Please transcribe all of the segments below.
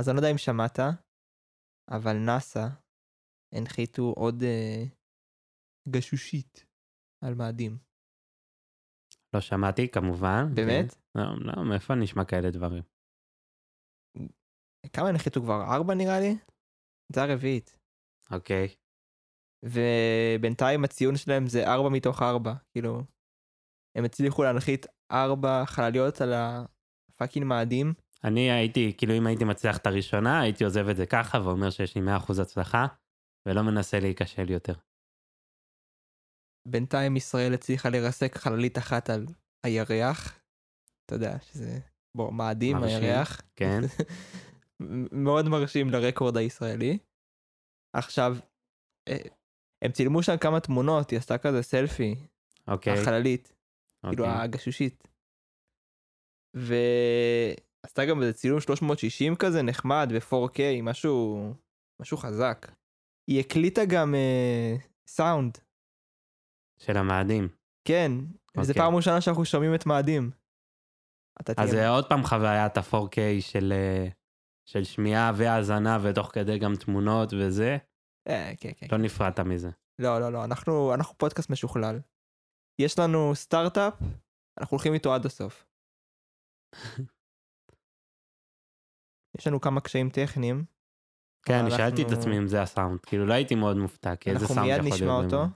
אז אני לא יודע אם שמעת, אבל נאסא הנחיתו עוד אה, גשושית על מאדים. לא שמעתי כמובן. באמת? כן. לא, לא, מאיפה נשמע כאלה דברים? כמה הנחיתו כבר? ארבע נראה לי? זה הרביעית. אוקיי. ובינתיים הציון שלהם זה ארבע מתוך ארבע. כאילו, הם הצליחו להנחית ארבע חלליות על הפאקינג מאדים. אני הייתי, כאילו אם הייתי מצליח את הראשונה, הייתי עוזב את זה ככה ואומר שיש לי 100% הצלחה, ולא מנסה להיכשל יותר. בינתיים ישראל הצליחה לרסק חללית אחת על הירח. אתה יודע שזה, בוא, מאדים, הירח. כן. מאוד מרשים לרקורד הישראלי. עכשיו, אה, הם צילמו שם כמה תמונות, היא עשתה כזה סלפי, אוקיי. החללית, כאילו אוקיי. הגשושית. ועשתה גם איזה צילום 360 כזה נחמד ב-4K, משהו, משהו חזק. היא הקליטה גם אה, סאונד, של המאדים. כן, וזו אוקיי. פעם ראשונה שאנחנו שומעים את מאדים. אז זה עוד פעם חוויית ה-4K של, אה, של שמיעה והאזנה ותוך כדי גם תמונות וזה, אה, כן, כן. לא נפרדת מזה. לא, לא, לא, אנחנו, אנחנו פודקאסט משוכלל. יש לנו סטארט-אפ, אנחנו הולכים איתו עד הסוף. יש לנו כמה קשיים טכניים. כן, אבל אני שאלתי את אנחנו- עצמי אם זה הסאונד, כאילו לא הייתי מאוד מופתע, כי איזה אנחנו סאונד מיד יכול נשמע להיות. אותו. באמת?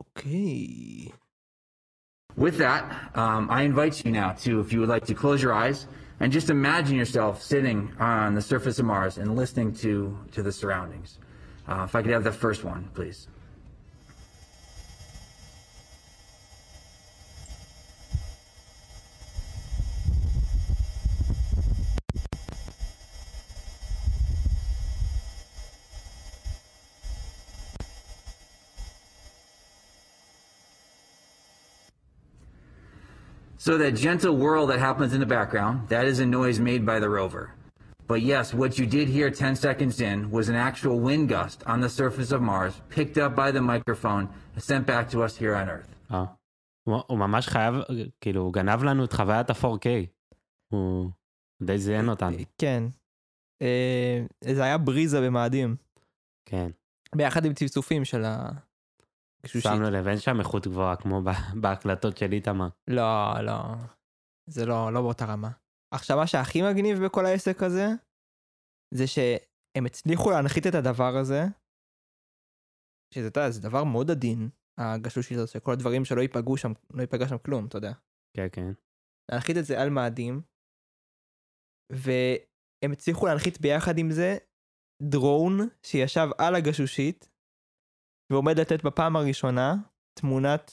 אוקיי. With that, um, I invite you now to, if you would like to close your eyes and just imagine yourself sitting on the surface of Mars and listening to, to the surroundings. Uh, if I could have the first one, please. So that gentle whirl that happens in the background, that is a noise made by the rover. But yes, what you did hear 10 seconds in was an actual wind gust on the surface of Mars, picked up by the microphone and sent back to us here on Earth. אה. הוא הוא ממש חייב, כאילו, הוא גנב לנו את חוויית ה-4K. הוא די זיין אותנו, כן. אה, זה היה בריזה במאדים. כן. ביחד עם צפצופים של הגשושית. שמנו לב, אין שם איכות גבוהה כמו בהקלטות של איתמר. לא, לא. זה לא, לא באותה רמה. עכשיו, מה שהכי מגניב בכל העסק הזה, זה שהם הצליחו להנחית את הדבר הזה, שזה, אתה יודע, זה דבר מאוד עדין, הגשושית הזאת, שכל הדברים שלא ייפגעו שם, לא ייפגע שם כלום, אתה יודע. כן, כן. להנחית את זה על מאדים, והם הצליחו להנחית ביחד עם זה דרון שישב על הגשושית, ועומד לתת בפעם הראשונה תמונת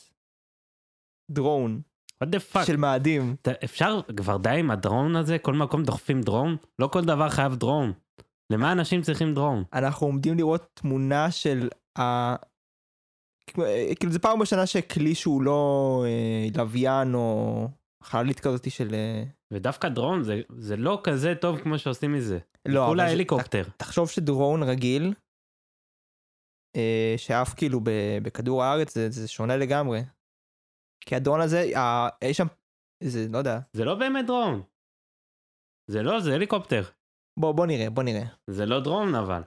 דרון what the fuck. של מאדים. אפשר כבר די עם הדרון הזה? כל מקום דוחפים דרון? לא כל דבר חייב דרון. למה אנשים צריכים דרון? אנחנו עומדים לראות תמונה של ה... כאילו זה פעם ראשונה שכלי שהוא לא אה, לוויין או חללית כזאתי של... אה, ודווקא דרון זה, זה לא כזה טוב כמו שעושים מזה. לא, כולה אבל זה- הליקופטר. תחשוב שדרון רגיל, אה, שעף כאילו ב- בכדור הארץ, זה, זה שונה לגמרי. כי הדרון הזה, ה- יש שם, זה, לא יודע. זה לא באמת דרון. זה לא, זה הליקופטר. בוא, בוא נראה, בוא נראה. זה לא דרון אבל.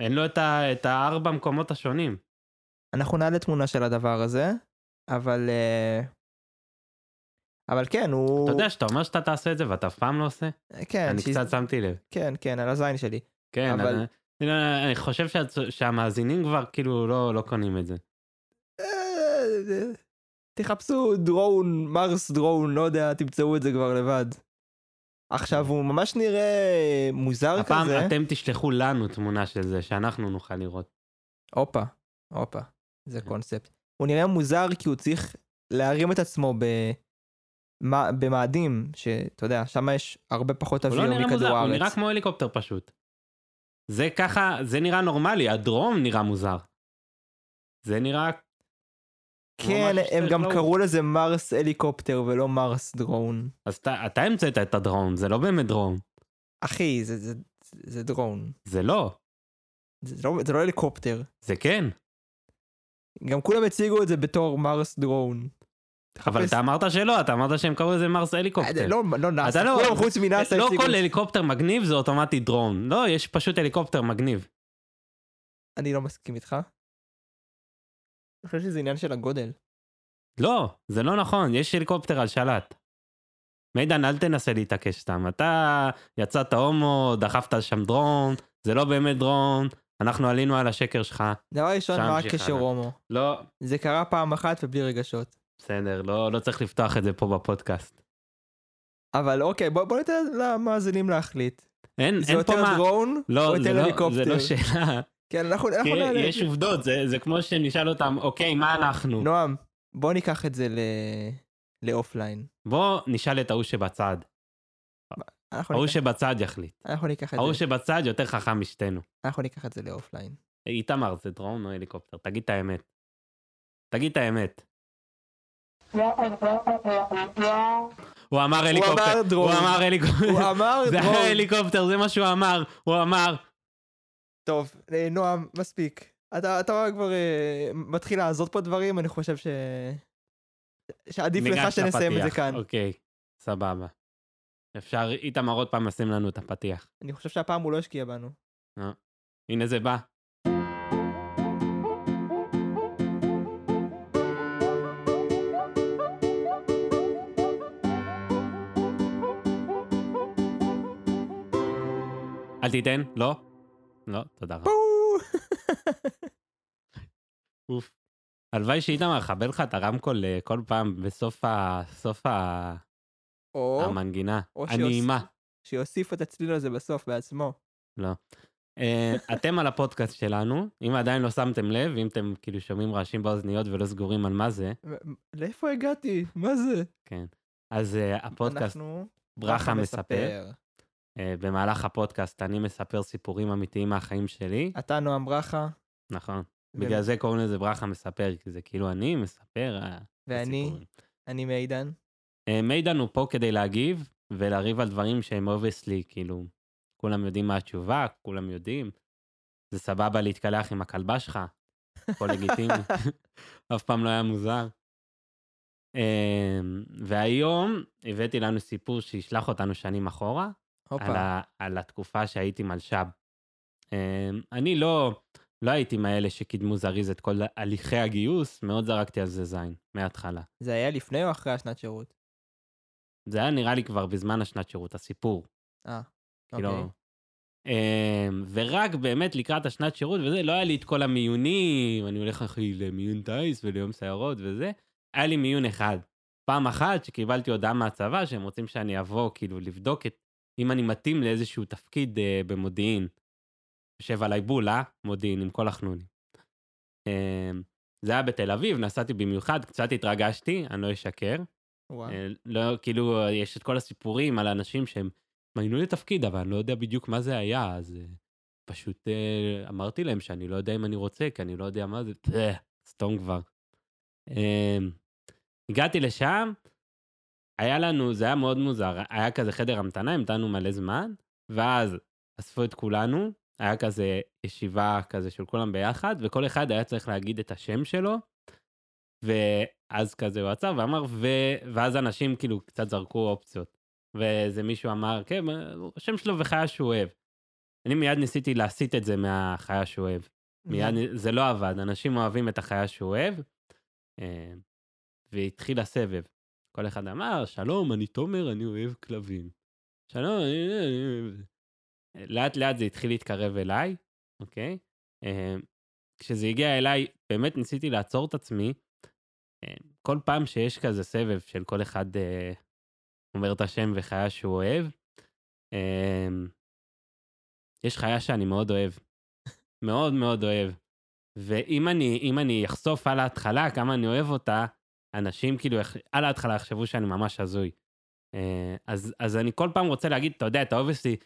אין לו את, ה, את הארבע מקומות השונים. אנחנו נעלה תמונה של הדבר הזה, אבל... אה, אבל כן, הוא... אתה יודע שאתה אומר שאתה תעשה את זה ואתה אף פעם לא עושה? כן, אני שיז- קצת שמתי לב. כן, כן, על הזין שלי. כן, אבל... אני, אני חושב שה, שהמאזינים כבר כאילו לא, לא קונים את זה. אה, תחפשו דרון, מרס דרון, לא יודע, תמצאו את זה כבר לבד. עכשיו הוא ממש נראה מוזר הפעם כזה. אתם תשלחו לנו תמונה של זה, שאנחנו נוכל לראות. הופה, הופה, זה כן. קונספט. הוא נראה מוזר כי הוא צריך להרים את עצמו ב... במאדים, שאתה יודע, שם יש הרבה פחות הוא לא אוויר נראה מכדור מוזר, הוא הארץ. נראה כמו הליקופטר פשוט. זה ככה, זה נראה נורמלי, הדרום נראה מוזר. זה נראה... כן, הם גם לעוף. קראו לזה מרס הליקופטר ולא מרס דרון. אז אתה, אתה המצאת את הדרום, זה לא באמת דרום. אחי, זה, זה, זה, זה דרון. זה לא, זה לא, זה לא הליקופטר. זה כן. גם כולם הציגו את זה בתור מרס דרון. אבל. אתה אמרת שלא, אתה אמרת שהם קראו לזה מרס אה, הליקופטר. לא, לא נאסא, לא- כולם חוץ מנאסא לא כל הליקופטר מגניב זה אוטומטית דרון. לא, יש פשוט הליקופטר מגניב. אני לא מסכים איתך. אני חושב שזה עניין של הגודל. לא, זה לא נכון, יש הליקופטר על שלט. מידן, אל תנסה להתעקש סתם. אתה יצאת הומו, דחפת שם דרון, זה לא באמת דרון, אנחנו עלינו על השקר שלך. דבר ראשון, מה הקשר. הומו? לא, זה קרה פעם אחת ובלי רגשות. בסדר, לא, לא צריך לפתוח את זה פה בפודקאסט. אבל אוקיי, בוא בוא ניתן למאזינים להחליט. אין, זה אין פה יותר מה... דרון או לא, זה יותר לא, הליקופטר? זה לא שאלה. כן, אנחנו אנחנו כי נעלה. יש עובדות, זה, זה כמו שנשאל אותם, אוקיי, מה אנחנו? נועם, בוא ניקח את זה ל... לאופליין. בוא נשאל את ההוא שבצד. ההוא שבצד יחליט. אנחנו ניקח את ההוא זה. שבצד יותר חכם משנינו. אנחנו ניקח את זה לאופליין. איתמר, זה דרון או הליקופטר? תגיד את האמת. תגיד את האמת. הוא אמר הליקופטר. הוא אמר הליקופטר. הוא אמר זה. היה הליקופטר, זה מה שהוא אמר. הוא אמר. טוב, אה, נועם, מספיק. אתה אתה כבר אה, מתחיל לעזות פה דברים, אני חושב ש... שעדיף לך שנסיים את זה. כאן. אוקיי, סבבה. אפשר, איתמר עוד פעם לשים לנו את הפתיח. אני חושב שהפעם הוא לא השקיע בנו. הנה זה בא. אל תיתן, לא? לא, תודה רבה. אוף. הלוואי שאיתמר יכבל לך את הרמקול אה, כל פעם בסוף ה... סוף ה... או המנגינה. או הנעימה. שיוסיף את הצליל הזה בסוף בעצמו. לא. אה, אתם על הפודקאסט שלנו, אם עדיין לא שמתם לב, אם אתם כאילו שומעים רעשים באוזניות ולא סגורים על מה זה, לאיפה הגעתי? מה זה? כן. אז אה, הפודקאסט. ברכה מספר. אה, במהלך הפודקאסט אני מספר סיפורים אמיתיים מהחיים שלי. אתה נועם ברכה, נכון. בגלל זה קוראים לזה ברכה מספר, כי זה כאילו אני מספר. אה, ואני. אני מידן. אה, מידן הוא פה כדי להגיב ולריב על דברים שהם obviously, כאילו, כולם יודעים מה התשובה, כולם יודעים. זה סבבה להתקלח עם הכלבה שלך, הכל לגיטימי. אף פעם לא היה מוזר. והיום הבאתי לנו סיפור שישלח אותנו שנים אחורה, על. ה, על התקופה שהייתי מלש"ב. אה, אני לא, לא הייתי מאלה שקידמו זריז את כל הליכי הגיוס, מאוד זרקתי על זה זין, מההתחלה. זה היה לפני או אחרי השנת שירות? זה היה נראה לי כבר בזמן השנת שירות, הסיפור. אה, כאילו... אוקיי. אמ, ורק באמת לקראת השנת שירות וזה, לא היה לי את כל המיונים, אני הולך אחי למיון טיס וליום סיירות וזה, היה לי מיון אחד. פעם אחת שקיבלתי הודעה מהצבא שהם רוצים שאני אבוא כאילו לבדוק את, אם אני מתאים לאיזשהו תפקיד אה, במודיעין. יושב עליי בול, אה? מודיעין עם כל החנונים. אמ, זה היה בתל אביב, נסעתי במיוחד, קצת התרגשתי, אני לא אשקר. וואו. אה, לא, כאילו, יש את כל הסיפורים על אנשים שהם מינו לתפקיד, אבל אני לא יודע בדיוק מה זה היה, אז אה, פשוט אה, אמרתי להם שאני לא יודע אם אני רוצה, כי אני לא יודע מה זה, סתום כבר. אה, הגעתי לשם, היה לנו, זה היה מאוד מוזר, היה כזה חדר המתנה, המתנו מלא זמן, ואז אספו את כולנו, היה כזה ישיבה כזה של כולם ביחד, וכל אחד היה צריך להגיד את השם שלו, ואז כזה הוא עצר ואמר, ו... ואז אנשים כאילו קצת זרקו אופציות. ואיזה מישהו אמר, כן, השם שלו וחיה שהוא אוהב. אני מיד ניסיתי להסיט את זה מהחיה שהוא אוהב. מיד, זה לא עבד, אנשים אוהבים את החיה שהוא אוהב, אה, והתחיל הסבב. כל אחד אמר, שלום, אני תומר, אני אוהב כלבים. שלום, אני... לאט לאט זה התחיל להתקרב אליי, אוקיי? אה, כשזה הגיע אליי, באמת ניסיתי לעצור את עצמי. אה, כל פעם שיש כזה סבב של כל אחד אה, אומר את השם וחיה שהוא אוהב, אה, יש חיה שאני מאוד אוהב. מאוד מאוד אוהב. ואם אני, אני אחשוף על ההתחלה כמה אני אוהב אותה, אנשים כאילו על ההתחלה יחשבו שאני ממש הזוי. אה, אז, אז אני כל פעם רוצה להגיד, אתה יודע, אתה אוהב אותי,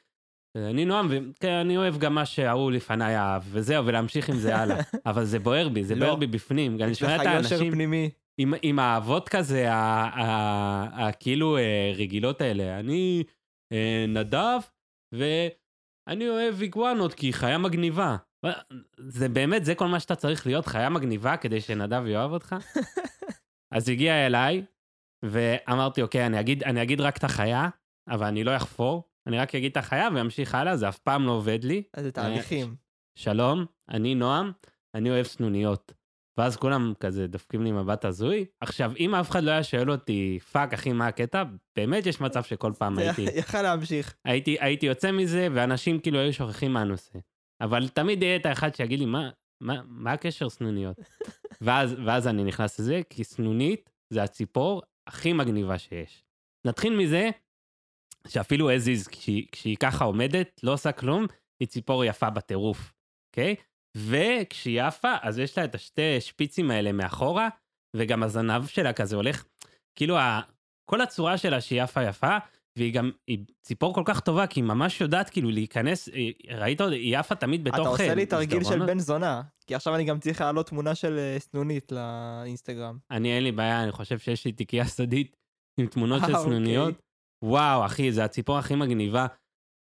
אני נועם, ואני אוהב גם מה שההוא לפניי אהב, וזהו, ולהמשיך עם זה הלאה. אבל זה בוער בי, זה לא. בוער בי בפנים. אני שומע את האנשים פנימי. עם, עם האהבות כזה, ה- ה- ה- כאילו אה, רגילות האלה. אני אה, נדב, ואני אוהב איגואנות כי היא חיה מגניבה. זה באמת, זה כל מה שאתה צריך להיות, חיה מגניבה כדי שנדב יאהב אותך? אז הגיע אליי, ואמרתי, אוקיי, אני אגיד, אני אגיד רק את החיה, אבל אני לא אחפור, אני רק אגיד את החיה ואמשיך הלאה, זה אף פעם לא עובד לי. אז זה תהליכים. שלום, אני נועם, אני אוהב סנוניות. ואז כולם כזה דופקים לי מבט הזוי. עכשיו, אם אף אחד לא היה שואל אותי, fuck, אחי, מה הקטע? באמת יש מצב שכל פעם הייתי, יכל להמשיך. הייתי, הייתי יוצא מזה, ואנשים כאילו היו שוכחים מה הנושא. אבל תמיד יהיה את האחד שיגיד לי, מה, מה, הקשר סנוניות? ואז, ואז אני נכנס לזה, כי סנונית זה הציפור הכי מגניבה שיש. נתחיל מזה שאפילו is, כשהיא, ככה עומדת, לא עושה כלום, היא ציפור יפה בטירוף, אוקיי? וכשהיא עפה, אז יש לה את השתי שפיצים האלה מאחורה, וגם הזנב שלה כזה הולך, כאילו ה... כל הצורה שלה שהיא יפה יפה, והיא גם, היא ציפור כל כך טובה, כי היא ממש יודעת כאילו להיכנס, היא- ראית, אותה? היא עפה תמיד בתוך... אתה עושה אה, לי תרגיל של. בן זונה, כי עכשיו אני גם צריך להעלות תמונה של אה, סנונית לאינסטגרם. אני אין לי בעיה, אני חושב שיש לי תיקייה סודית עם תמונות של אה, אוקיי. סנוניות. וואו, אחי, זה הציפור הכי מגניבה.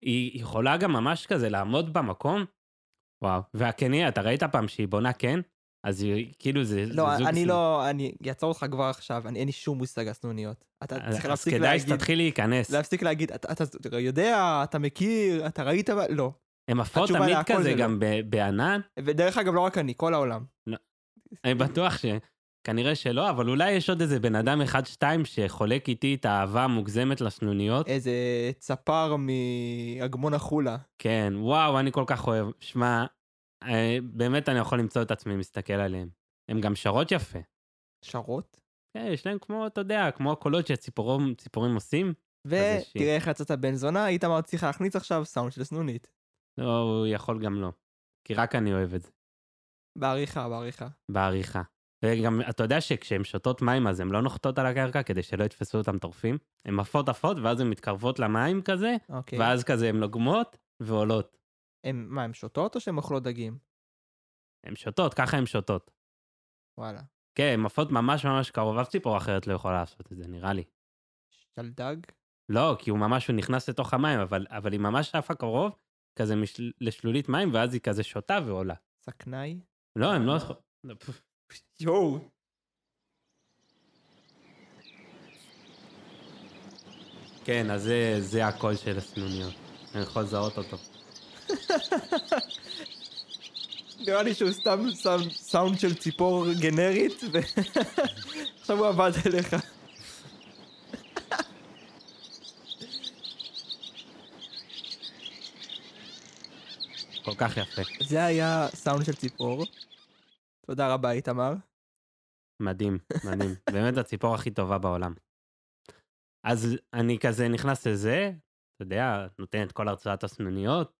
היא יכולה גם ממש כזה לעמוד במקום. וואו, והקני, אתה ראית פעם שהיא בונה קן? אז כאילו, זה, זה לא, זוג... אני סנ- לא, אני אעצור אותך כבר עכשיו, אני אין לי שום מושג על סנוניות. אתה אז- צריך אז להפסיק כדאי להגיד, שתתחיל להיכנס. להפסיק להגיד, אתה אתה יודע, אתה מכיר, אתה ראית, מה-" לא. הן עפות תמיד כזה זה לא. גם ב- בענן. ודרך אגב, לא רק אני, כל העולם. אני בטוח שכנראה שלא, אבל אולי יש עוד איזה בן אדם אחד-שתיים שחולק איתי את האהבה המוגזמת לסנוניות. איזה צפר מאגמון החולה. כן, וואו, אני כל כך אוהב. שמע, באמת אני יכול למצוא את עצמי מסתכל עליהם. הם גם שרות יפה. שרות. כן, יש להם כמו, אתה יודע, כמו הקולות שציפורים ציפורים עושים. ותראה איך יצאת בן זונה, איתמר צריך להכניס עכשיו סאונד של סנונית. לא, הוא יכול גם לא. כי רק אני אוהב את זה, בעריכה, בעריכה. בעריכה. וגם, אתה יודע שכשהן שותות מים אז הן לא נוחתות על הקרקע כדי שלא יתפסו אותן טורפים? הן עפות עפות ואז הן מתקרבות למים כזה, אוקיי. ואז כזה הן לוגמות ועולות. הם, מה, הם שותות או שהן אוכלות דגים? הן שותות, ככה הן שותות. וואלה. כן, הן עפות ממש ממש קרוב, אף ציפור אחרת לא יכולה לעשות את זה, נראה לי. של דג? לא, כי הוא ממש, הוא נכנס לתוך המים, אבל, אבל היא ממש עפה קרוב, כזה משל, לשלולית מים, ואז היא כזה שותה ועולה. סכנאי? לא, הם לא... לא, פוף. יואו. כן, אז זה, זה הקול של הסנוניות. אני יכול לזהות אותו. נראה לי שהוא סתם שם סאונד של ציפור גנרית, ועכשיו הוא עבד אליך. כל כך יפה. זה היה סאונד של ציפור. תודה רבה, איתמר. מדהים, מדהים. באמת הציפור הכי טובה בעולם. אז אני כזה נכנס לזה, אתה יודע, נותן את כל הרצאת הסנוניות,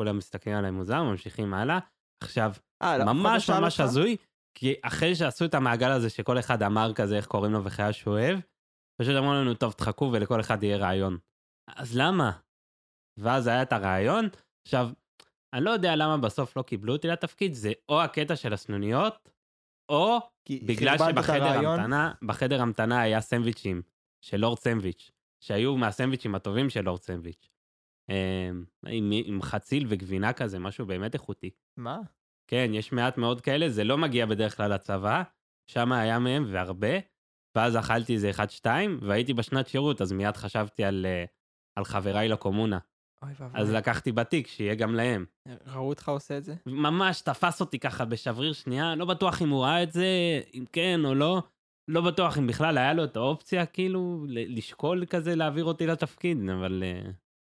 כולם מסתכלים עליי מוזר, ממשיכים הלאה. עכשיו, אה, לא, ממש ממש? הזוי, כי אחרי שעשו את המעגל הזה שכל אחד אמר כזה איך קוראים לו וחיה שהוא אוהב, פשוט אמרו לנו, טוב, תחכו ולכל אחד יהיה רעיון. אז למה? ואז היה את הרעיון. עכשיו, אני לא יודע למה בסוף לא קיבלו אותי לתפקיד, זה או הקטע של הסנוניות, או בגלל שבחדר. המתנה, בחדר המתנה היה סנדוויצ'ים של לורד סנדוויץ', שהיו מהסנדוויצ'ים הטובים של לורד סנדוויץ'. אמ, עם, עם חציל וגבינה כזה, משהו באמת איכותי. מה? כן, יש מעט מאוד כאלה, זה לא מגיע בדרך כלל לצבא, שם היה מהם והרבה, ואז אכלתי איזה אחד-שתיים, והייתי בשנת שירות, אז מיד חשבתי על, אה, על חבריי לקומונה. אוי ואבוי. אז לקחתי בתיק, שיהיה גם להם. ראו אותך עושה את זה? ממש תפס אותי ככה בשבריר שנייה, לא בטוח אם הוא ראה את זה, אם כן או לא. לא בטוח אם בכלל היה לו את האופציה, כאילו, לשקול כזה להעביר אותי לתפקיד, אבל אה,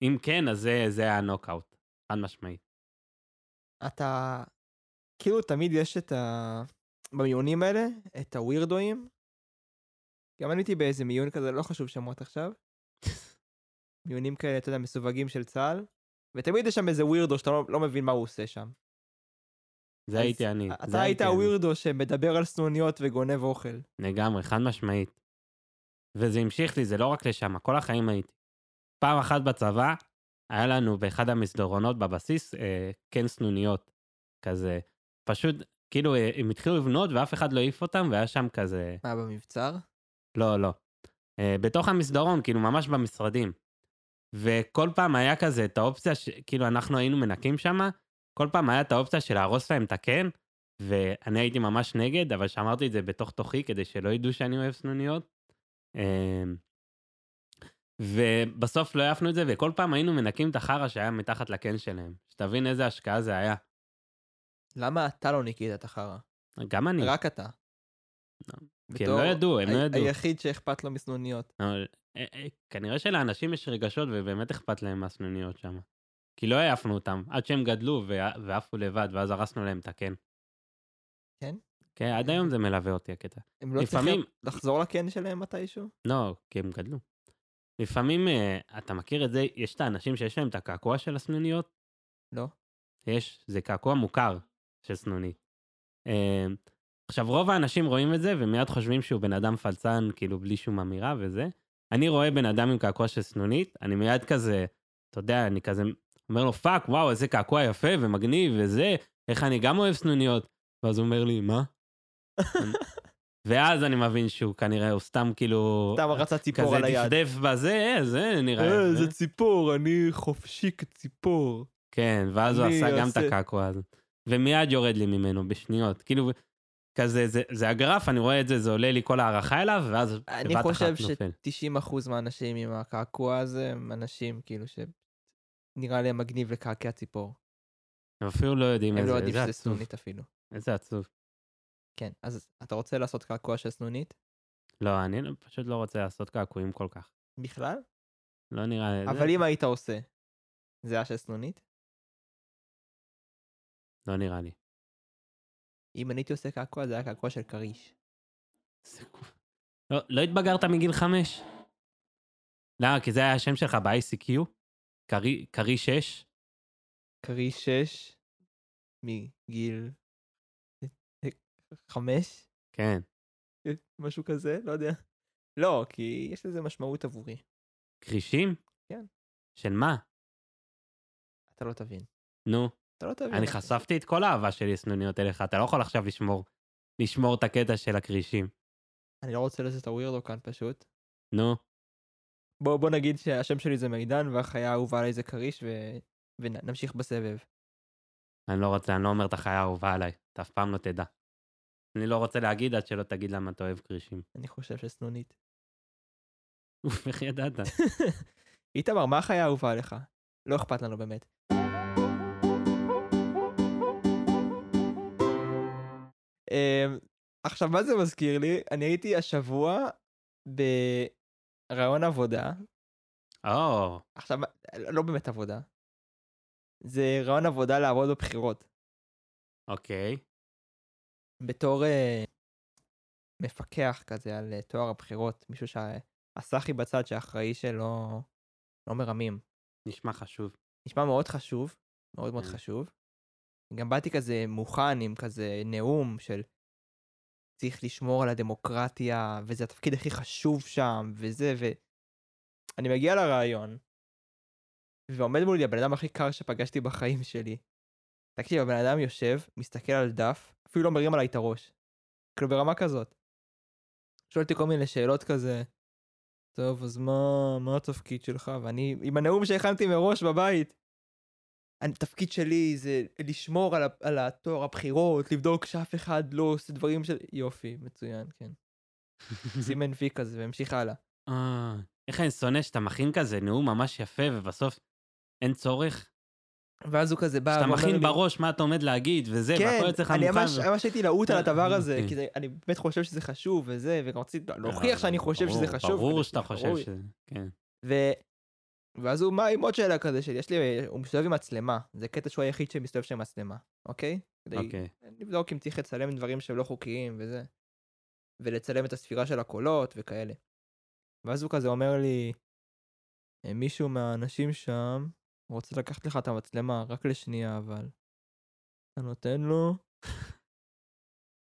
אם כן, אז זה, זה היה נוקאוט, חד משמעית. אתה... כאילו תמיד יש את ה... במיונים האלה, את הווירדואים. גם אני הייתי באיזה מיון כזה, לא חשוב שמות עכשיו. מיונים כאלה, אתה יודע, מסווגים של צה"ל. ותמיד יש שם איזה ווירדו שאתה לא, לא מבין מה הוא עושה שם. זה הייתי אני. אתה היית. הווירדו שמדבר על סנוניות וגונב אוכל. לגמרי, חד משמעית. וזה המשיך לי, זה לא רק לשם, כל החיים הייתי. פעם אחת בצבא, היה לנו באחד המסדרונות בבסיס אה, קן סנוניות. כזה, פשוט, כאילו, אה, הם התחילו לבנות ואף אחד לא העיף אותם, והיה שם כזה... מה, במבצר? לא, לא. Uh, בתוך המסדרון, כאילו ממש במשרדים. וכל פעם היה כזה את האופציה, ש... כאילו אנחנו היינו מנקים שם, כל פעם היה את האופציה של להרוס להם את הקן, ואני הייתי ממש נגד, אבל שמרתי את זה בתוך תוכי כדי שלא ידעו שאני אוהב סנוניות. ובסוף לא העפנו את זה, וכל פעם היינו מנקים את החרא שהיה מתחת לקן שלהם. שתבין איזה השקעה זה היה. למה אתה לא ניקית את החרא? גם אני. רק אתה. כי הם לא ידעו, הם לא ידעו. היחיד שאכפת לו מסנוניות. אה, אה, כנראה שלאנשים יש רגשות ובאמת אכפת להם מהסנוניות שם. כי לא העפנו אותם, עד שהם גדלו וע- ועפו לבד, ואז הרסנו להם את הקן. כן? כן, עד היום זה מלווה אותי הקטע. הם לא לפעמים- צריכים לחזור לקן שלהם מתישהו? לא, כי הם גדלו. לפעמים, אה, אתה מכיר את זה, יש את האנשים שיש להם את הקעקוע של הסנוניות? לא. יש, זה קעקוע מוכר של סנונית. אה, עכשיו, רוב האנשים רואים את זה ומיד חושבים שהוא בן אדם פלצן, כאילו בלי שום אמירה וזה. אני רואה בן אדם עם קעקוע של סנונית, אני מיד כזה, אתה יודע, אני כזה אומר לו, fuck, וואו, איזה קעקוע יפה ומגניב וזה, איך אני גם אוהב סנוניות. ואז הוא אומר לי, מה? ואז אני מבין שהוא כנראה, הוא סתם כאילו... סתם רצה ציפור כזה על היד. דפדף בזה, אה, זה נראה. אה. זה ציפור, אני חופשי כציפור. כן, ואז הוא אני עשה גם את הקעקוע הזה. ומיד יורד לי ממנו בשניות. כאילו, כזה, זה, זה הגרף, אני רואה את זה, זה עולה לי כל הערכה אליו, ואז אני בבת חושב אחת נופל. ש-90% מהאנשים עם הקעקוע הזה הם אנשים כאילו שנראה להם מגניב לקעקע ציפור. הם אפילו לא יודעים הם איזה, לא יודעים שזה עצוב. סנונית אפילו. איזה עצוב. כן, אז אתה רוצה לעשות קעקוע של סנונית? לא, אני לא- פשוט לא רוצה לעשות קעקועים כל כך. בכלל? לא נראה לי... אבל אם היית עושה, זה היה של סנונית? לא נראה לי. אם אני הייתי עושה קעקוע, זה היה קעקוע של כריש. זה לא, לא התבגרת מגיל חמש? למה? כי זה היה השם שלך ב-ICQ? קרי- קרי 6? כריש 6 מגיל חמש? כן. משהו כזה? לא יודע. לא, כי יש לזה משמעות עבורי. כרישים? כן. של מה? אתה לא תבין. נו. אתה לא תבין. אני. חשפתי את כל האהבה שלי לסנוניות אליך, אתה לא יכול עכשיו לשמור, לשמור את הקטע של הכרישים. אני לא רוצה לעשות את הווירדו כאן פשוט. נו, בוא, בוא נגיד שהשם שלי זה מידן והחיה האהובה עליי זה כריש ו... ונמשיך בסבב. אני לא רוצה, אני לא אומר את החיה האהובה עליי, אתה אף פעם לא תדע. אני לא רוצה להגיד עד שלא תגיד למה אתה אוהב כרישים. אני חושב שסנונית. איך ידעת? איתמר, מה החיה האהובה עליך? לא אכפת לנו באמת. אמ, עכשיו, מה זה מזכיר לי? אני הייתי השבוע ברעיון עבודה. או, עכשיו, לא באמת עבודה. זה רעיון עבודה לעבוד בבחירות. אוקיי. בתור אה, מפקח כזה על אה, טוהר הבחירות, מישהו שהסאחי בצד שאחראי שלא לא מרמים. נשמע חשוב. נשמע מאוד חשוב, מאוד מאוד כן. חשוב. גם באתי כזה מוכן עם כזה נאום של צריך לשמור על הדמוקרטיה, וזה התפקיד הכי חשוב שם, וזה, ואני מגיע לרעיון, ועומד מולי הבן אדם הכי קר שפגשתי בחיים שלי. תקשיב, הבן אדם יושב, מסתכל על דף, אפילו לא מרים עליי את הראש. כאילו ברמה כזאת. שואל אותי כל מיני שאלות כזה, טוב, אז מה, מה התפקיד שלך? ואני, עם הנאום שהכנתי מראש בבית, התפקיד שלי זה לשמור על, על התואר הבחירות, לבדוק שאף אחד לא עושה דברים של... יופי, מצוין, כן. סימן וי כזה והמשיך הלאה. אה, איך אני שונא שאתה מכין כזה נאום ממש יפה ובסוף אין צורך? ואז הוא כזה בא שאתה ואומר מכין בראש מה אתה עומד להגיד וזה, כן, והכל יוצא לך אני מוכן. ממש, ו- ממש הייתי להוט על הדבר הזה, כן. כי אני באמת חושב שזה חשוב וזה, וגם רציתי להוכיח שאני חושב שזה חשוב. ברור שאתה חושב. שזה, כן. ואז הוא בא עם עוד שאלה כזה של יש לי, הוא מסתובב עם מצלמה, זה קטע שהוא היחיד שמסתובב שם מצלמה, אוקיי? אוקיי. לבדוק אם צריך לצלם דברים שהם לא חוקיים וזה. ולצלם את הספירה של הקולות וכאלה. ואז הוא כזה אומר לי, "אה, מישהו מהאנשים שם רוצה לקחת לך את המצלמה, רק לשנייה אבל. אתה נותן לו?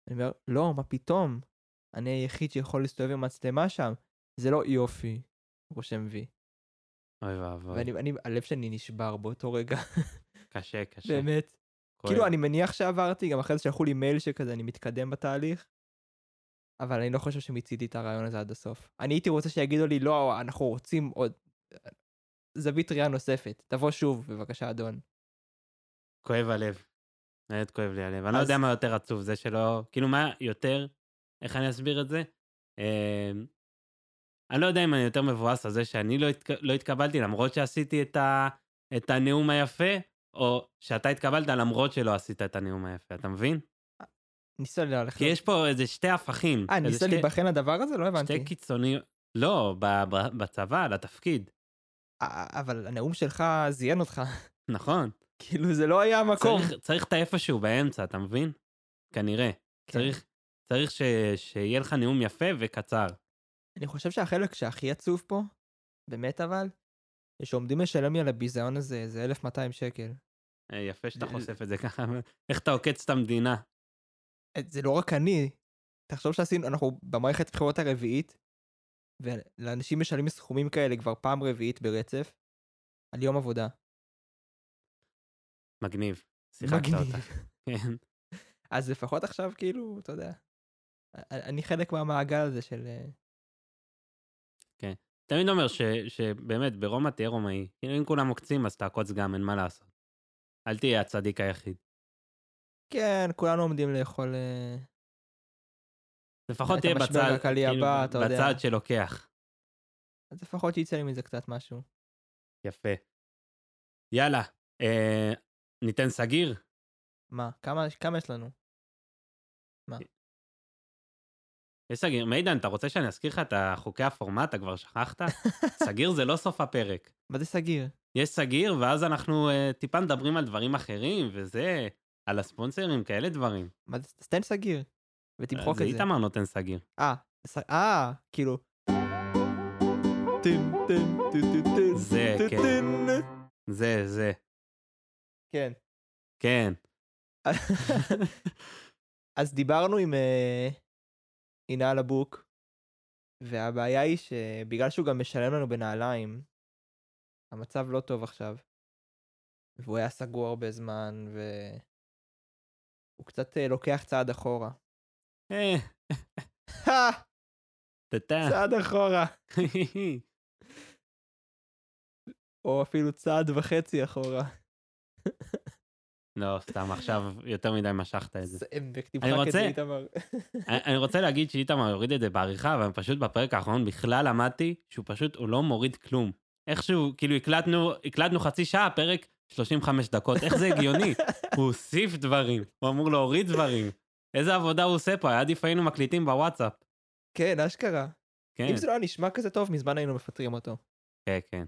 אני אומר, לא, מה פתאום? אני היחיד שיכול להסתובב עם מצלמה שם. זה לא יופי, רושם וי. אוי ואבוי, ואני, אני, הלב שלי נשבר באותו רגע, קשה, קשה. באמת. כואב. כאילו, אני מניח שעברתי, גם אחרי זה שלחו לי מייל שכזה, אני מתקדם בתהליך. אבל אני לא חושב שמיציתי את הרעיון הזה עד הסוף. אני הייתי רוצה שיגידו לי, לא, אנחנו רוצים עוד זווית ראייה נוספת. תבוא שוב, בבקשה, אדון. כואב הלב. באמת כואב לי הלב. אני לא אז- יודע מה יותר עצוב, זה שלא... כאילו, מה יותר... איך אני אסביר את זה? אמ, אני לא יודע אם אני יותר מבואס על זה שאני לא, התק... לא התקבלתי למרות שעשיתי את, ה... את הנאום היפה, או שאתה התקבלת למרות שלא עשית את הנאום היפה, אתה מבין? ניסה ללכת. כי יש פה איזה שתי הפכים. אה, ניסה שתי- להיבחן לדבר הזה? לא הבנתי. שתי קיצוניים. לא, ב- ב- בצבא, לתפקיד. אבל הנאום שלך זיין אותך. נכון. כאילו זה לא היה המקום. צריך, צריך את האיפשהו באמצע, אתה מבין? כנראה. כן. צריך, צריך ש, שיהיה לך נאום יפה וקצר. אני חושב שהחלק שהכי עצוב פה, באמת אבל, זה שעומדים לשלם לי על הביזיון הזה איזה 1,200 שקל. אה, יפה שאתה חושף את זה ככה. איך אתה עוקץ את המדינה. אה, זה לא רק אני. תחשוב שעשינו, אנחנו במערכת הבחירות הרביעית, ולאנשים משלמים סכומים כאלה כבר פעם רביעית ברצף, על יום עבודה. מגניב. שיחקת מגניב. אותה. כן. אז לפחות עכשיו, כאילו, אתה יודע, אני חלק מהמעגל הזה של... אה, תמיד אומר ש, שבאמת ברומא תהיה רומאי. אם כולם עוקצים אז תעקוץ גם, אין מה לעשות. אל תהיה הצדיק היחיד. כן, כולנו עומדים לאכול... אה, לפחות תהיה בצד, כאילו, הבא, אתה יודע. בצד שלוקח. אז לפחות יצא לי מזה קצת משהו. יפה. יאללה, אה, ניתן סגיר? מה, כמה, כמה יש לנו? יש סגיר. מידן, אתה רוצה שאני אזכיר לך את חוקי הפורמט? אתה כבר שכחת? סגיר זה לא סוף הפרק. מה זה סגיר? יש סגיר, ואז אנחנו אה, טיפה מדברים על דברים אחרים, וזה, על הספונסרים, כאלה דברים. מה זה, תן סגיר. ותמחוק זה את זה. איתמר נותן סגיר. אה, אה, כאילו. זה, כן. זה, זה. כן. כן. אז דיברנו עם אה, עינל הבוק, והבעיה היא שבגלל שהוא גם משלם לנו בנעליים, המצב לא טוב עכשיו. והוא היה סגור הרבה זמן, והוא קצת אה, לוקח צעד אחורה. אה. צעד אחורה. או אפילו צעד וחצי אחורה. לא, סתם, עכשיו יותר מדי משכת את זה. אני את רוצה- זה, איתמר. אני אני רוצה להגיד שאיתמר יוריד את זה בעריכה, אבל פשוט בפרק האחרון בכלל למדתי שהוא פשוט, הוא לא מוריד כלום. איכשהו, כאילו הקלטנו, הקלטנו חצי שעה, פרק 35 דקות, איך זה הגיוני? הוא הוסיף דברים, הוא אמור להוריד דברים. איזה עבודה הוא עושה פה, היה עדיף היינו מקליטים בוואטסאפ. כן, אשכרה. כן, אם זה לא היה נשמע כזה טוב, מזמן היינו מפטרים אותו. כן, כן.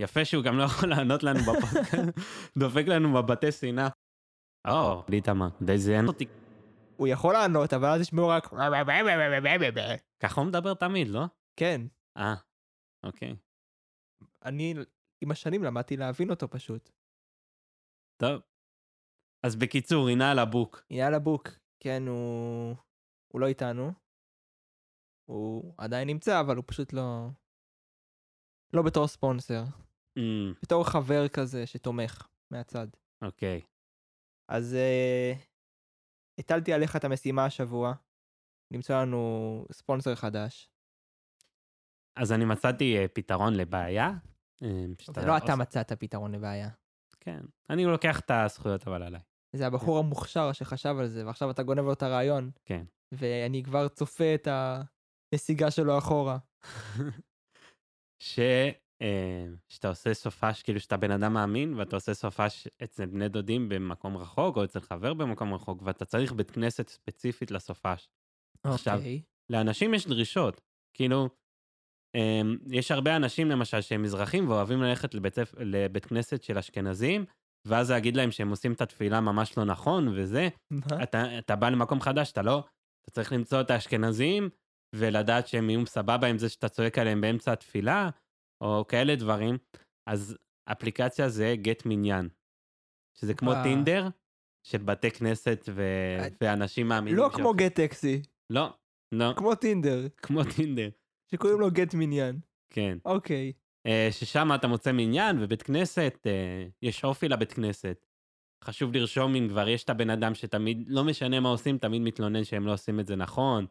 יפה שהוא גם לא יכול לענות לנו בפודקאסט, דופק לנו בבתי שנאה. או, איתמר, די זיין אותי. הוא יכול לענות, אבל אז ישמעו רק... ככה הוא מדבר תמיד, לא? כן, אה, אוקיי. אני עם השנים למדתי להבין אותו פשוט. טוב. אז בקיצור, הנה על הבוק. יאללה בוק, כן, הוא... הוא לא איתנו. הוא עדיין נמצא, אבל הוא פשוט לא... לא בתור ספונסר. אמ, בתור חבר כזה שתומך מהצד. אוקיי. אז uh, הטלתי עליך את המשימה השבוע, למצוא לנו ספונסר חדש. אז אני מצאתי אה, פתרון לבעיה. אמ, שאתה אבל לא אתה מצאת פתרון לבעיה. כן. אני לוקח את הזכויות אבל עליי. זה הבחור המוכשר שחשב על זה, ועכשיו אתה גונב לו את הרעיון. כן. ואני כבר צופה את הנסיגה שלו אחורה. ש... אה, שאתה עושה סופש, כאילו שאתה בן אדם מאמין, ואתה עושה סופש אצל בני דודים במקום רחוק, או אצל חבר במקום רחוק, ואתה צריך בית כנסת ספציפית לסופש. עכשיו, אוקיי. לאנשים יש דרישות. כאילו, אמ, יש הרבה אנשים למשל שהם מזרחים ואוהבים ללכת לבית, לבית כנסת של אשכנזים, ואז להגיד להם שהם עושים את התפילה ממש לא נכון וזה. אתה, אתה בא למקום חדש, אתה לא... אתה צריך למצוא את האשכנזים, ולדעת שהם יהיו סבבה עם זה שאתה צועק עליהם באמצע התפילה, או כאלה דברים. אז אפליקציה זה גט מניין. שזה כמו אה. טינדר של בתי כנסת ו... אה, ואנשים מאמינים. לא כמו גט טקסי, לא, לא, כמו טינדר, כמו טינדר. שקוראים לו גט מניין. כן. אוקיי. אה, ששם אתה מוצא מניין ובית כנסת, אה, יש אופי לבית כנסת. חשוב לרשום אם כבר יש את הבן אדם שתמיד, לא משנה מה עושים, תמיד מתלונן שהם לא עושים את זה נכון.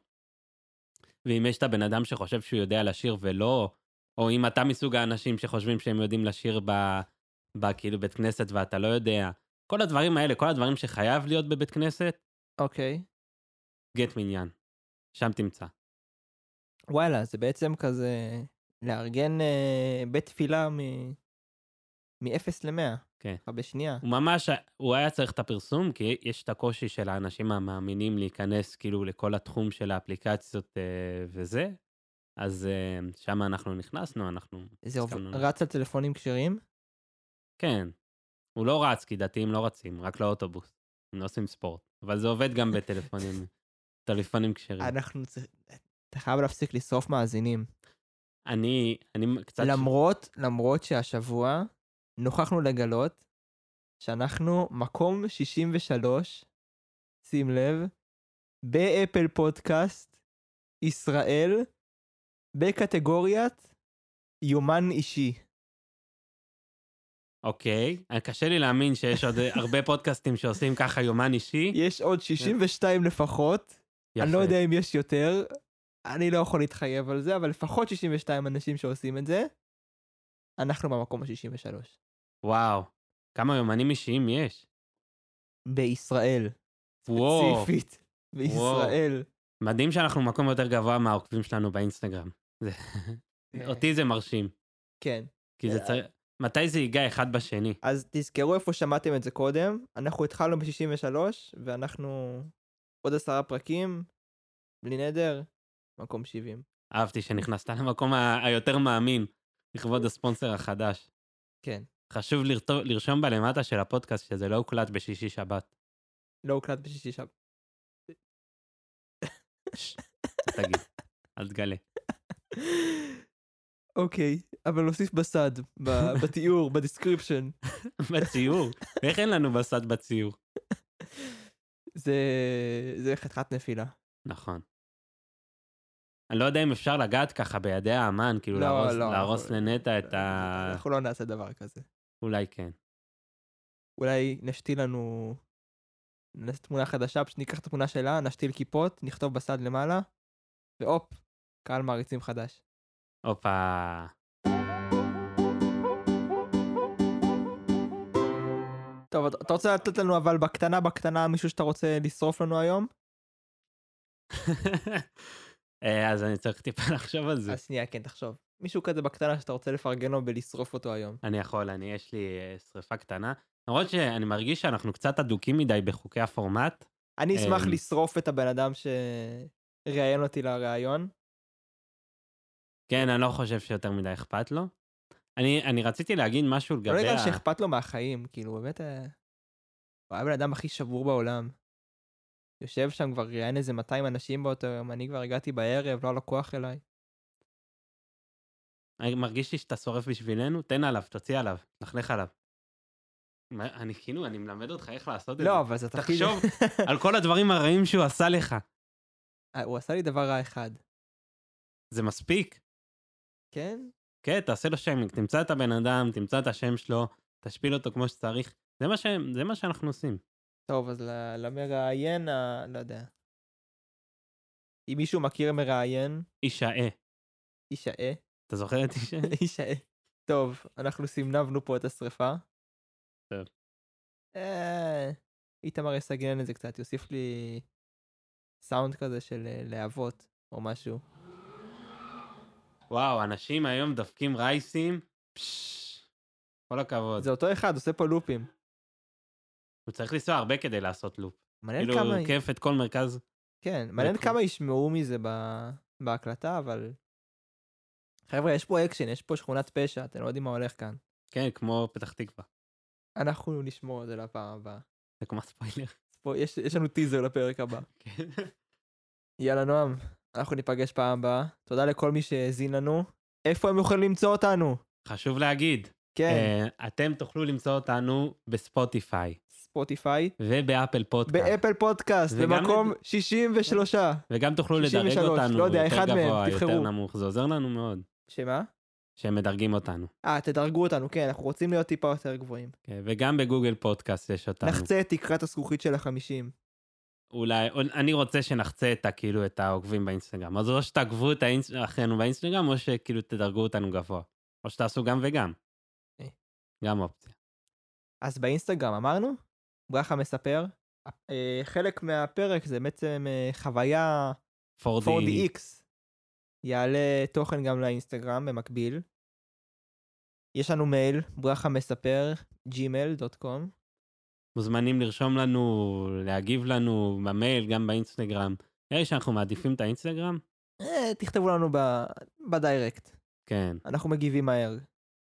ואם יש את הבן אדם שחושב שהוא יודע לשיר ולא, או אם אתה מסוג האנשים שחושבים שהם יודעים לשיר ב, ב כאילו בית כנסת ואתה לא יודע. כל הדברים האלה, כל הדברים שחייב להיות בבית כנסת, אוקיי. גט מניין. שם תמצא. וואלה, זה בעצם כזה לארגן אה, בית תפילה מ- מ-0 ל-100. כן. בשנייה. הוא ממש, הוא היה צריך את הפרסום, כי יש את הקושי של האנשים המאמינים להיכנס כאילו לכל התחום של האפליקציות אה, וזה, אז אה, שם אנחנו נכנסנו, אנחנו... זה עוב-. רץ על טלפונים כשרים? כן. הוא לא רץ, כי דתיים לא רצים, רק לאוטובוס. הם לא עושים ספורט. אבל זה עובד גם בטלפונים, טלפונים כשרים. אנחנו צריכים... אתה חייב להפסיק לשרוף מאזינים. אני, אני קצת... למרות, למרות שהשבוע נוכחנו לגלות שאנחנו מקום 63, שים לב, באפל פודקאסט, ישראל, בקטגוריית יומן אישי. אוקיי, קשה לי להאמין שיש עוד הרבה פודקאסטים שעושים ככה יומן אישי. יש עוד 62 לפחות, אני לא יפה. יודע אם יש יותר, אני לא יכול להתחייב על זה, אבל לפחות 62 אנשים שעושים את זה, אנחנו במקום ה-63. וואו, כמה יומנים אישיים יש. בישראל, וואו, ספציפית, בישראל. מדהים שאנחנו במקום יותר גבוה מהעוקבים שלנו באינסטגרם. זה- אותי זה מרשים, כן. כי זה צריך... מתי זה ייגע אחד בשני? אז תזכרו איפה שמעתם את זה קודם, אנחנו התחלנו ב-63, ואנחנו עוד עשרה פרקים, בלי נדר, מקום 70. אהבתי שנכנסת למקום היותר מאמין, לכבוד הספונסר החדש. כן. חשוב לרתו- לרשום בלמטה של הפודקאסט שזה לא הוקלט בשישי שבת. לא הוקלט בשישי שבת. תגיד, אל תגלה. אוקיי, אבל נוסיף בסד, בתיאור, בדיסקריפשן. בציור. איך אין לנו בסד בציור? זה... זה חתיכת נפילה. נכון. אני לא יודע אם אפשר לגעת ככה בידי האמן, כאילו לא, להרוס, לא, להרוס אנחנו- לנטע את ה... אנחנו לא נעשה דבר כזה. אולי כן. אולי נשתיל לנו... נעשה תמונה חדשה, פשוט ניקח את התמונה שלה, נשתיל כיפות, נכתוב בסד למעלה, והופ, קהל מעריצים חדש. הופה. טוב, אתה רוצה לתת לנו אבל בקטנה בקטנה מישהו שאתה רוצה לשרוף לנו היום? אה, אז אני צריך טיפה לחשוב על זה. אז שנייה, כן, תחשוב. מישהו כזה בקטנה שאתה רוצה לפרגן לו ולשרוף אותו היום. אני יכול, אני, יש לי אה, שריפה קטנה. למרות שאני מרגיש שאנחנו קצת אדוקים מדי בחוקי הפורמט. אני אשמח אמ. לשרוף את הבן אדם שראיין אותי לראיון. כן, אני לא חושב שיותר מדי אכפת לו. אני, אני רציתי להגיד משהו לא לגבי... לי ה- שאכפת לו מהחיים, כאילו, באמת... אה, הוא היה הבן אדם הכי שבור בעולם. יושב שם כבר ראיין איזה 200 אנשים באותו יום, אני כבר הגעתי בערב, לא לקוח אליי. אני מרגיש לי שאתה שורף בשבילנו, תן עליו, תוציא עליו, תלכלך עליו. אני כאילו, אני מלמד אותך איך לעשות את זה. לא, אבל זה תפקיד... תחשוב על כל הדברים הרעים שהוא עשה לך. אה, הוא עשה לי דבר רע אחד. זה מספיק. כן? כן, תעשה לו שיימינג, תמצא את הבן אדם, תמצא את השם שלו, תשפיל אותו כמו שצריך. זה מה, ש... זה מה שאנחנו עושים. טוב, אז למראיין, לא יודע. אם מישהו מכיר מראיין, איש האה. איש האה. אתה זוכר את איש האה? איש האה. טוב, אנחנו סימנבנו פה את השריפה. טוב. אה, איתמר יסגנן את זה קצת, יוסיף לי סאונד כזה של אה, להבות או משהו. וואו, אנשים היום דופקים רייסים. פשש, כל הכבוד. זה אותו אחד, עושה פה לופים. הוא צריך לנסוע הרבה כדי לעשות לופ. מעניין כאילו, כמה... כיף את כל מרכז. כן, מעניין בטח. כמה ישמעו מזה ב- בהקלטה, אבל... חבר'ה, יש פה אקשן, יש פה שכונת פשע, אתם לא יודעים מה הולך כאן. כן, כמו פתח תקווה. אנחנו נשמור את זה לפעם הבאה. זה כמו ספוילר. פה יש, יש לנו טיזר לפרק הבא. כן. יאללה, נועם, אנחנו ניפגש פעם הבאה. תודה לכל מי שהאזין לנו. איפה הם יכולים למצוא אותנו? חשוב להגיד, כן, אה, אתם תוכלו למצוא אותנו בספוטיפיי ספוטיפיי, ובאפל פודקאסט. באפל פודקאסט, במקום לד- 63. וגם תוכלו לדרג 63, אותנו לא יודע, יותר אחד מהם, גבוה, תבחרו. יותר נמוך, זה עוזר לנו מאוד שמה? שהם מדרגים אותנו. אה, תדרגו אותנו, כן, אנחנו רוצים להיות טיפה יותר גבוהים. כן, וגם בגוגל פודקאסט יש אותנו. נחצה את תקרת הזכוכית של החמישים. אולי, או- אני רוצה שנחצה את, כאילו, את העוקבים באינסטגרם. אז או שתעקבו את האינס... אחרינו באינסטגרם, או שכאילו תדרגו אותנו גבוה. או שתעשו גם וגם. אה. גם אופציה. אז באינסטגרם אמרנו, ברכה מספר, אה, חלק מהפרק זה בעצם אה, חוויה 4D. 4DX. יעלה תוכן גם לאינסטגרם במקביל. יש לנו מייל, ברכה מספר, gmail.com. מוזמנים לרשום לנו, להגיב לנו במייל, גם באינסטגרם. נראה לי שאנחנו מעדיפים את האינסטגרם? אה, תכתבו לנו ב- בדיירקט, כן, אנחנו מגיבים מהר.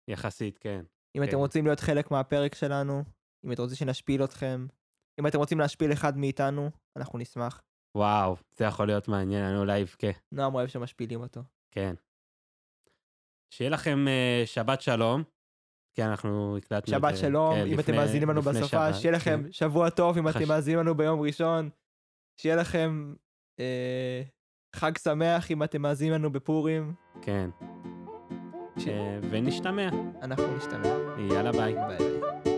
יחסית, כן. אם אתם כן. רוצים להיות חלק מהפרק שלנו, אם אתם רוצים שנשפיל אתכם, אם אתם רוצים להשפיל אחד מאיתנו, אנחנו נשמח. וואו, זה יכול להיות מעניין, אני אולי אבכה. נועם אוהב שמשפילים אותו. כן. שיהיה לכם אה, שבת שלום. כן, אנחנו הקלטנו את שבת זה, שלום, כן, אם לפני- אתם מאזינים לנו שבת, שיהיה לכם כן. שבוע טוב אם חש- אתם מאזינים לנו ביום ראשון, שיהיה לכם אה, חג שמח אם אתם מאזינים לנו בפורים, כן. ש- אה, ונשתמע. אנחנו נשתמע. יאללה ביי. ביי ביי.